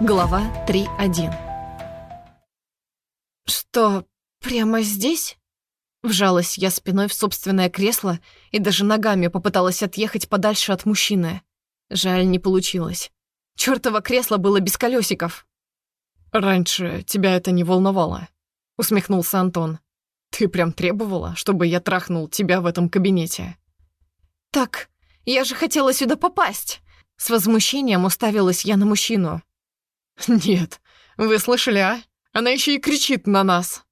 Глава 3.1 «Что, прямо здесь?» Вжалась я спиной в собственное кресло и даже ногами попыталась отъехать подальше от мужчины. Жаль, не получилось. Чёртово кресло было без колесиков. «Раньше тебя это не волновало», — усмехнулся Антон. «Ты прям требовала, чтобы я трахнул тебя в этом кабинете». «Так, я же хотела сюда попасть!» С возмущением уставилась я на мужчину. «Нет, вы слышали, а? Она еще и кричит на нас!»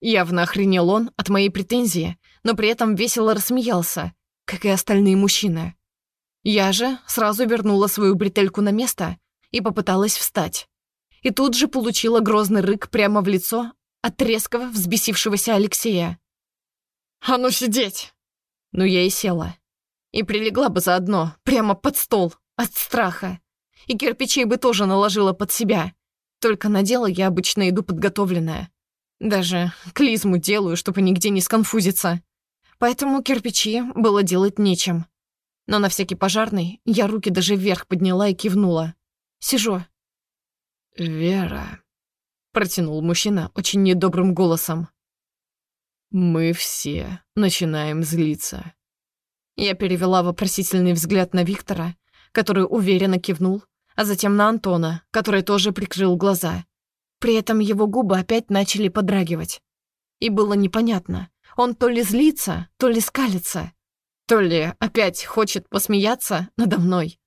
Явно охренел он от моей претензии, но при этом весело рассмеялся, как и остальные мужчины. Я же сразу вернула свою бретельку на место и попыталась встать. И тут же получила грозный рык прямо в лицо от резкого взбесившегося Алексея. «А ну сидеть!» Ну, я и села. И прилегла бы заодно, прямо под стол, от страха. И кирпичей бы тоже наложила под себя. Только на дело я обычно иду подготовленная. Даже клизму делаю, чтобы нигде не сконфузиться. Поэтому кирпичи было делать нечем. Но на всякий пожарный я руки даже вверх подняла и кивнула. Сижу. «Вера», — протянул мужчина очень недобрым голосом. «Мы все начинаем злиться». Я перевела вопросительный взгляд на Виктора, который уверенно кивнул, а затем на Антона, который тоже прикрыл глаза. При этом его губы опять начали подрагивать. И было непонятно, он то ли злится, то ли скалится, то ли опять хочет посмеяться надо мной.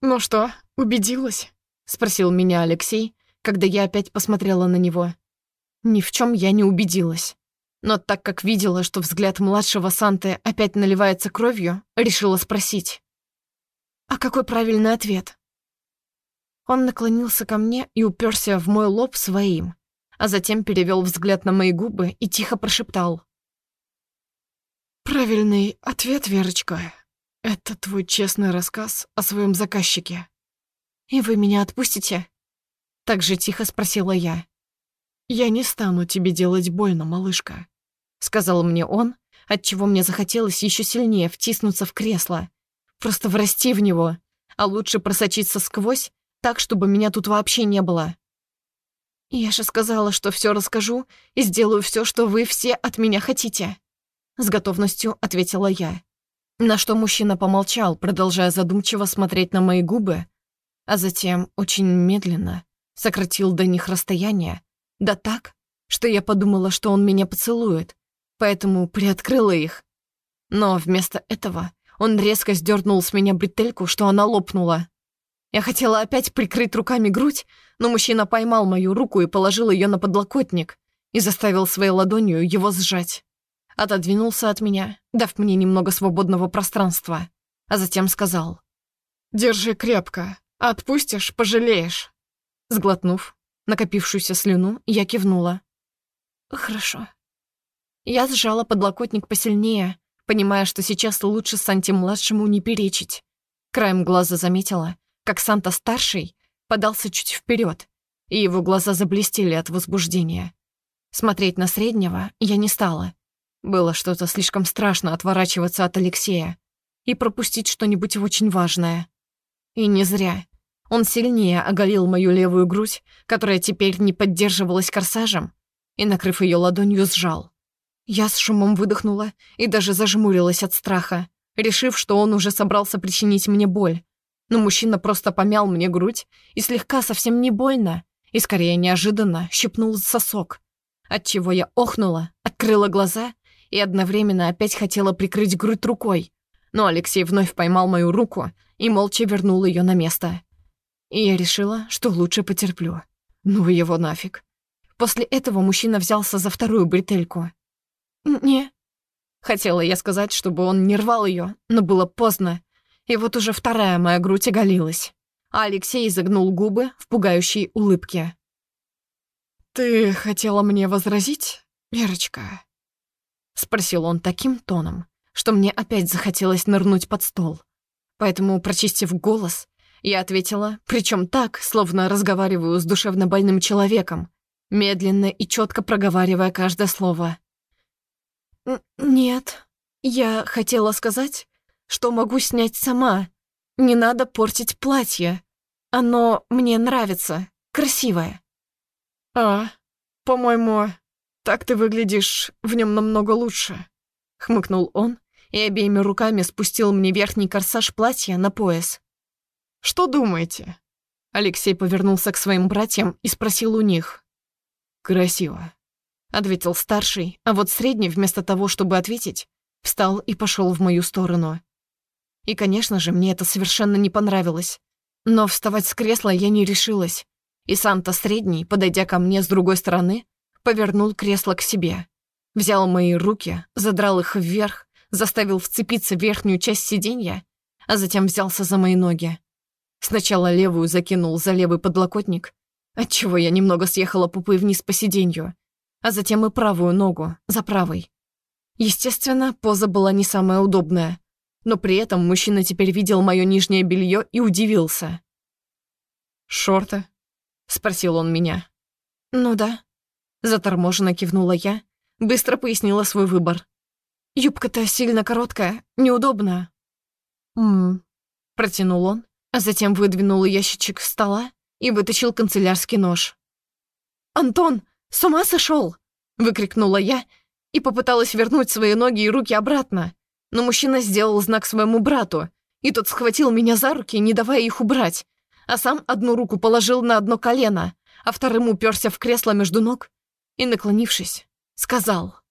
«Ну что, убедилась?» — спросил меня Алексей, когда я опять посмотрела на него. Ни в чем я не убедилась. Но так как видела, что взгляд младшего Санты опять наливается кровью, решила спросить. «А какой правильный ответ?» Он наклонился ко мне и уперся в мой лоб своим, а затем перевел взгляд на мои губы и тихо прошептал. «Правильный ответ, Верочка. Это твой честный рассказ о своем заказчике». «И вы меня отпустите?» Так же тихо спросила я. «Я не стану тебе делать больно, малышка», — сказал мне он, отчего мне захотелось еще сильнее втиснуться в кресло, просто врасти в него, а лучше просочиться сквозь так, чтобы меня тут вообще не было. Я же сказала, что все расскажу и сделаю все, что вы все от меня хотите. С готовностью ответила я. На что мужчина помолчал, продолжая задумчиво смотреть на мои губы, а затем очень медленно сократил до них расстояние, да так, что я подумала, что он меня поцелует, поэтому приоткрыла их. Но вместо этого он резко сдернул с меня бретельку, что она лопнула. Я хотела опять прикрыть руками грудь, но мужчина поймал мою руку и положил ее на подлокотник и заставил своей ладонью его сжать. Отодвинулся от меня, дав мне немного свободного пространства, а затем сказал. «Держи крепко. Отпустишь — пожалеешь». Сглотнув накопившуюся слюну, я кивнула. «Хорошо». Я сжала подлокотник посильнее, понимая, что сейчас лучше Санте-младшему не перечить. Краем глаза заметила, как Санта-старший подался чуть вперед, и его глаза заблестели от возбуждения. Смотреть на среднего я не стала. Было что-то слишком страшно отворачиваться от Алексея и пропустить что-нибудь очень важное. И не зря. Он сильнее оголил мою левую грудь, которая теперь не поддерживалась корсажем, и, накрыв ее ладонью, сжал. Я с шумом выдохнула и даже зажмурилась от страха, решив, что он уже собрался причинить мне боль, но мужчина просто помял мне грудь и слегка совсем не больно, и скорее неожиданно щипнул сосок, отчего я охнула, открыла глаза и одновременно опять хотела прикрыть грудь рукой, но Алексей вновь поймал мою руку и молча вернул ее на место. И я решила, что лучше потерплю. Ну его нафиг. После этого мужчина взялся за вторую бретельку. «Не...» Хотела я сказать, чтобы он не рвал ее, но было поздно, и вот уже вторая моя грудь оголилась. А Алексей изогнул губы в пугающей улыбке. «Ты хотела мне возразить, Верочка?» Спросил он таким тоном, что мне опять захотелось нырнуть под стол. Поэтому, прочистив голос, я ответила, причем так, словно разговариваю с душевно больным человеком, медленно и четко проговаривая каждое слово. «Нет, я хотела сказать, что могу снять сама. Не надо портить платье. Оно мне нравится, красивое». «А, по-моему, так ты выглядишь в нем намного лучше», — хмыкнул он и обеими руками спустил мне верхний корсаж платья на пояс. «Что думаете?» Алексей повернулся к своим братьям и спросил у них. «Красиво», — ответил старший, а вот средний, вместо того, чтобы ответить, встал и пошел в мою сторону. И, конечно же, мне это совершенно не понравилось. Но вставать с кресла я не решилась. И Санта Средний, подойдя ко мне с другой стороны, повернул кресло к себе. Взял мои руки, задрал их вверх, заставил вцепиться в верхнюю часть сиденья, а затем взялся за мои ноги. Сначала левую закинул за левый подлокотник, отчего я немного съехала пупой вниз по сиденью, а затем и правую ногу за правой. Естественно, поза была не самая удобная, но при этом мужчина теперь видел мое нижнее белье и удивился. «Шорты?» — спросил он меня. «Ну да», — заторможенно кивнула я, быстро пояснила свой выбор. «Юбка-то сильно короткая, неудобно». «Ммм», — протянул он, а затем выдвинул ящичек стола и вытащил канцелярский нож. «Антон, с ума сошел!» — выкрикнула я и попыталась вернуть свои ноги и руки обратно, но мужчина сделал знак своему брату, и тот схватил меня за руки, не давая их убрать, а сам одну руку положил на одно колено, а вторым уперся в кресло между ног и, наклонившись, сказал —